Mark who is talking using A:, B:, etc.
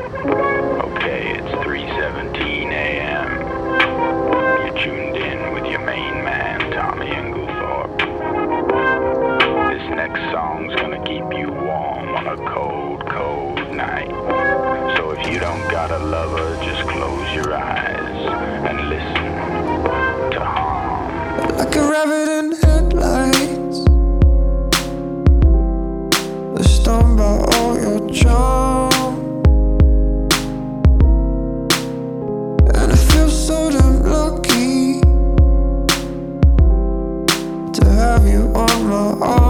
A: Okay, it's 3:17 a.m. You're tuned in with your main man, Tommy Englethorpe. This next song's gonna keep you warm on a cold, cold night. So if you don't got a lover, just close your eyes and listen to HONNE.
B: Like a rabbit in oh.